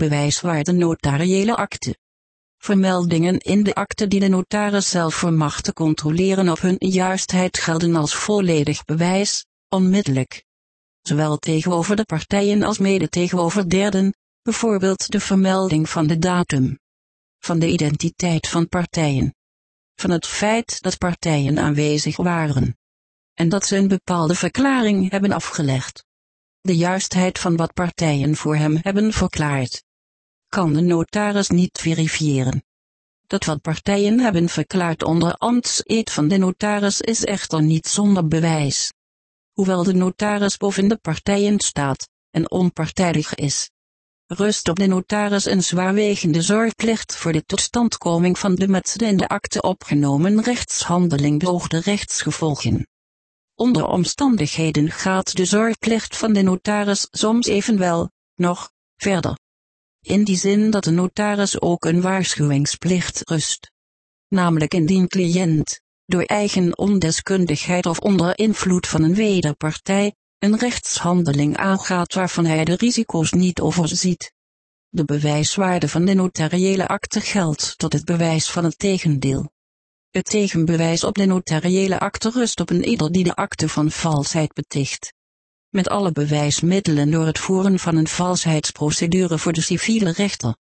Bewijswaarde notariële akte. Vermeldingen in de akte die de notaris zelf vermacht te controleren op hun juistheid gelden als volledig bewijs, onmiddellijk. Zowel tegenover de partijen als mede tegenover derden, bijvoorbeeld de vermelding van de datum. Van de identiteit van partijen. Van het feit dat partijen aanwezig waren. En dat ze een bepaalde verklaring hebben afgelegd. De juistheid van wat partijen voor hem hebben verklaard kan de notaris niet verifiëren. Dat wat partijen hebben verklaard onder ambtseed van de notaris is echter niet zonder bewijs. Hoewel de notaris boven de partijen staat en onpartijdig is, rust op de notaris een zwaarwegende zorgplicht voor de totstandkoming van de met de in de akte opgenomen rechtshandeling beoogde rechtsgevolgen. Onder omstandigheden gaat de zorgplicht van de notaris soms evenwel nog verder in die zin dat de notaris ook een waarschuwingsplicht rust. Namelijk indien cliënt, door eigen ondeskundigheid of onder invloed van een wederpartij, een rechtshandeling aangaat waarvan hij de risico's niet overziet. De bewijswaarde van de notariële akte geldt tot het bewijs van het tegendeel. Het tegenbewijs op de notariële akte rust op een ieder die de akte van valsheid beticht met alle bewijsmiddelen door het voeren van een valsheidsprocedure voor de civiele rechter.